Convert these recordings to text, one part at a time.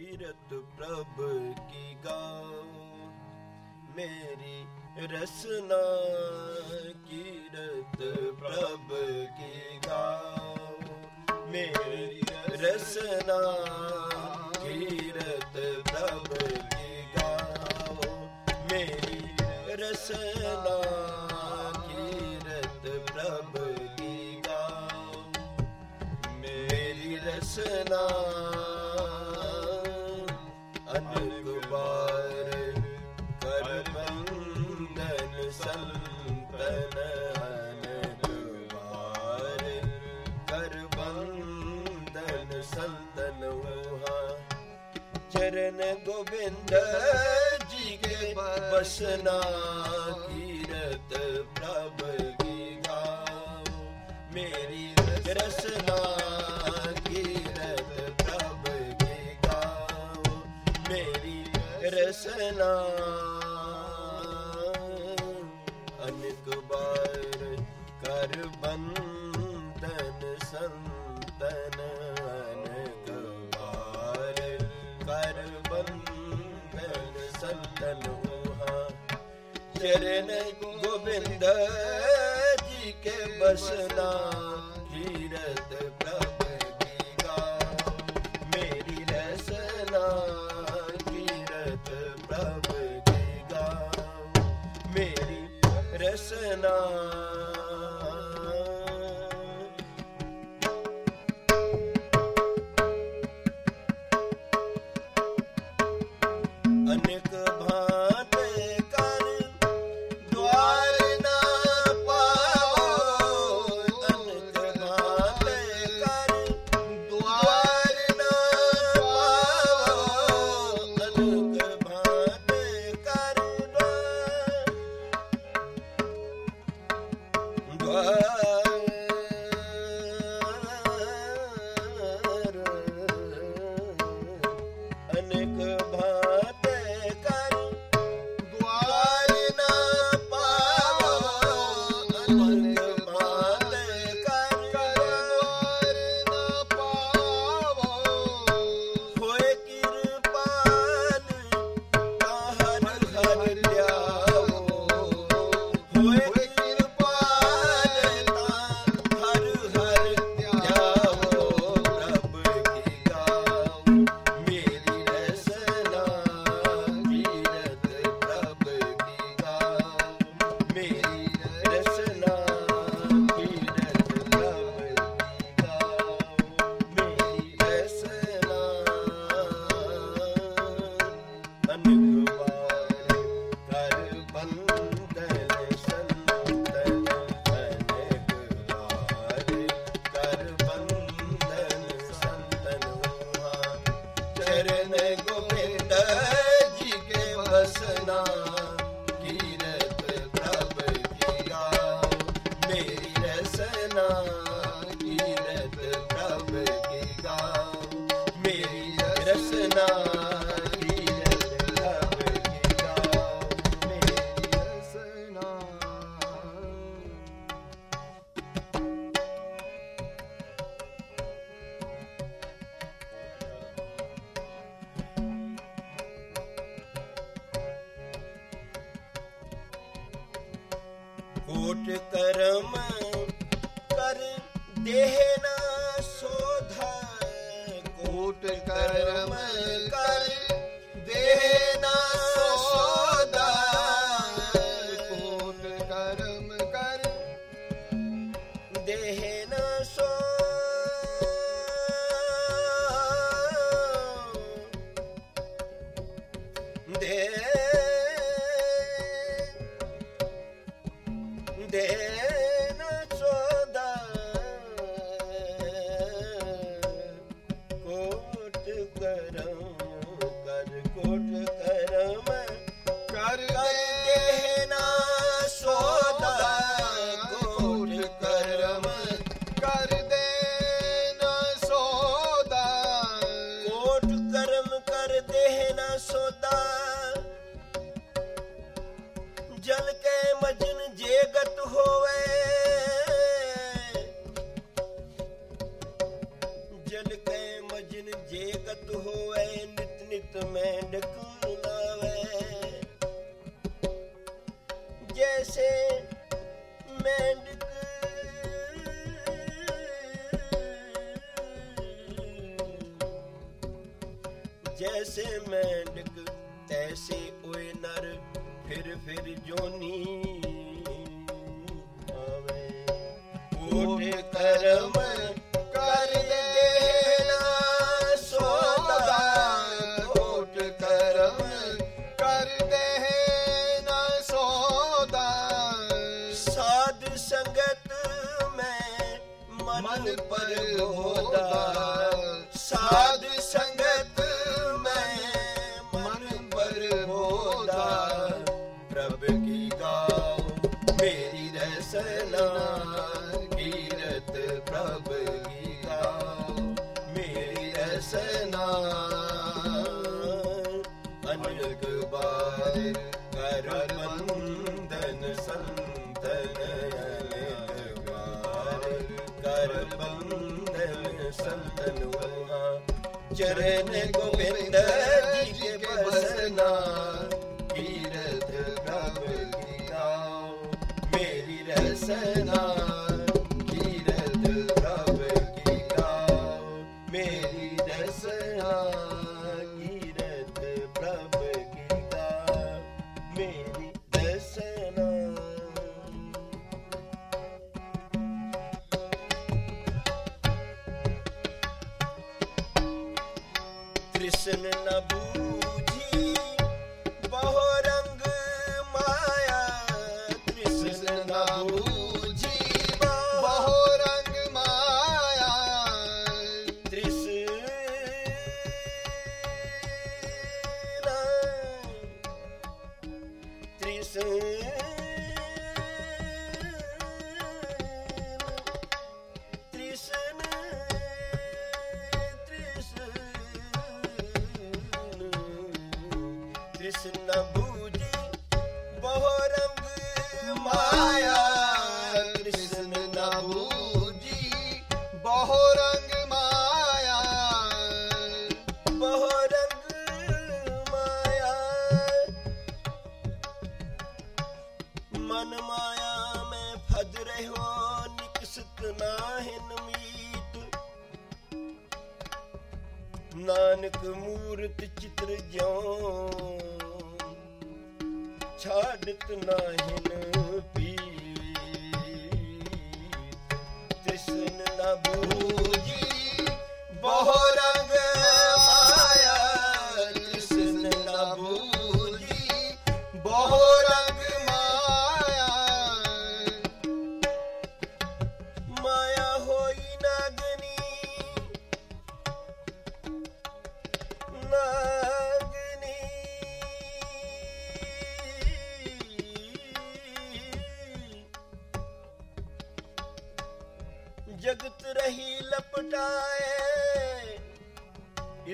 किरत प्रभ की गाओ मेरी रसना किरत प्रभ की गाओ मेरी रसना किरत प्रभ की गाओ मेरी रसना किरत प्रभ की गाओ मेरी रसना ਅਨਕ ਕਰ ਬੰਦਨ ਸੰਤਨ ਅਨਕ ਕਰ ਬੰਦਨ ਸੰਤਨ ਚਰਨ ਗੋਬਿੰਦ ਜੀ ਕੇ ਬਸਨਾ ਮਿਲਾ ਕਰ ਬੰਦਨ ਸੰਤਨ, ਅਨਿਕ ਬਾਰ ਕਰ ਬੰਦਨ ਸੰਤਨ ਉਹਾ ਚਰਨ ਗੋਬਿੰਦ ਜੀ ਕੇ ਬਸਨਾ। Krishna ਕਰਮ ਕਰ ਦੇਹ ਕੈ ਮਜਨ ਜੇਗਤ ਹੋਵੇ। ਜਲ ਕੈ ਮਜਨ ਜੇਗਤ ਹੋਵੇ, ਨਿਤ ਨਿਤ ਮੈਂ ਡਕੂਨ ਲਾਵੇ। ਜੈਸੇ ਮੈਂ ਜੈਸੇ ਮੈਂ ਡਕ, ਤੈਸੇ ਓਏ ਨਰ ਫਿਰ ਫਿਰ ਜੋਨੀ ਆਵੇ। ਕਰਮ ਕਰ ਦੇਣਾ ਸੋਦਾ ਕੋਟ ਕਰਮ ਕਰ ਦੇ ਨਾ ਸੋਦਾ ਸਾਧ ਸੰਗਤ ਮੈਂ ਮਨ ਪਰ ਹੋਦਾ ਬਾਰ ਕਰ ਬੰਦਨ ਸੰਤਨ ਅਨਕ ਬਾਰ ਕਰ ਬੰਦਨ ਸੰਤਨ ਵਹਾ ਚਰਨ ਗੋਬਿੰਦ ਜੀ ਕੇ ਬਸਨਾ ਕੀਰਤ ਪ੍ਰਭ ਕੀ ਗਾਓ ਮੇਰੀ ਰਸਨਾ ਕੀਰਤ ਪ੍ਰਭ ਕੀ ਗਾਓ ਮੇਰੀ ਰਸਨਾ ਤ੍ਰਿਸ਼ਨ ਨ ਬੂਝੀ ਬਹੁ ਰੰਗ ਮਾਇਆ। ਨਾਨਕ ਮੂਰਤ ਚਿਤਰ ਜਿਉ ਛਾੜਤ ਨਾਹਿਨ ਪੀ ਤ੍ਰਿਸ਼ਨ ਨ ਬੂਝੀ ਬਹੁ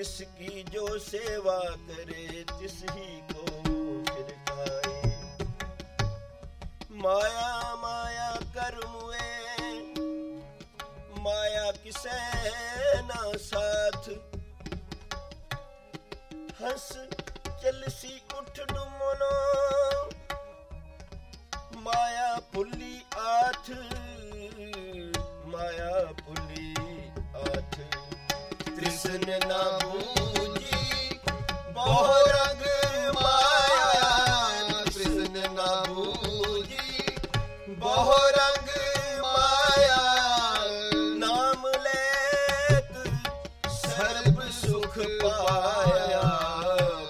इसकी जो सेवा करे तिस ही को फिर खाए माया माया कर मुए माया किसे ना साथ हंस चलसी उठ डुमनो माया पुली आठ ਹੁਸਨ ਨਾ ਬੂਜੀ ਬਹੁ ਰੰਗ ਮਾਇਆ ਕ੍ਰਿਸ਼ਨ ਨਾ ਬੂਜੀ ਬਹੁ ਰੰਗ ਮਾਇਆ ਨਾਮ ਲੈਤ, ਸਰਬ ਸੁਖ ਪਾਇਆ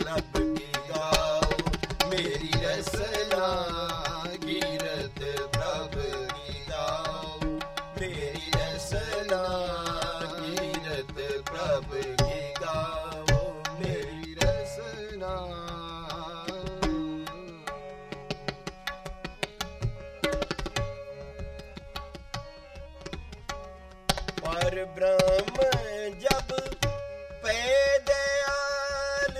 ਪ੍ਰਭ ਕੀ ਗਾਓ, ਮੇਰੀ ਰਸਨਾ ਬ੍ਰਹਮ ਜਬ ਪੈ ਦਿਆਲ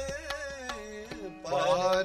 ਪਾਰ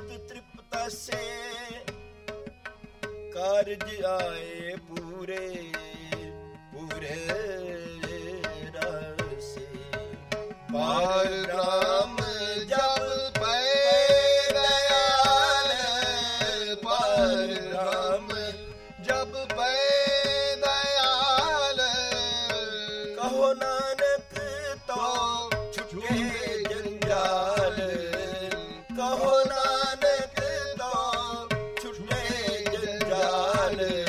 ਕਾਰਜ ਆਏ ਪੂਰੇ ਪੂਰੇ ਰਸੇ। ਪਾਰ le,